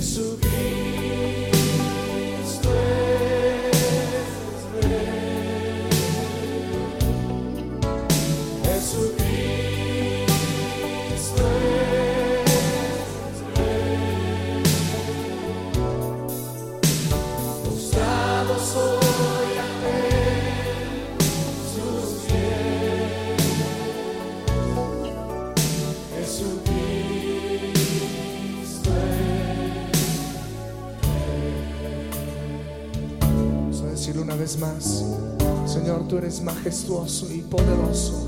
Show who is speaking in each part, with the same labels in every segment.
Speaker 1: subir. decirlo una vez más. Señor, tú eres majestuoso y poderoso.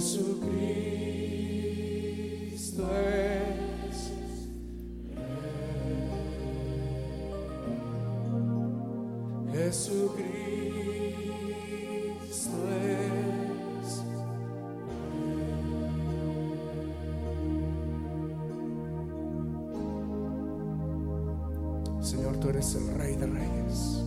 Speaker 1: Jesucristo es Rey. Jesucristo es Rey. Señor, tú eres el Rey de Reyes.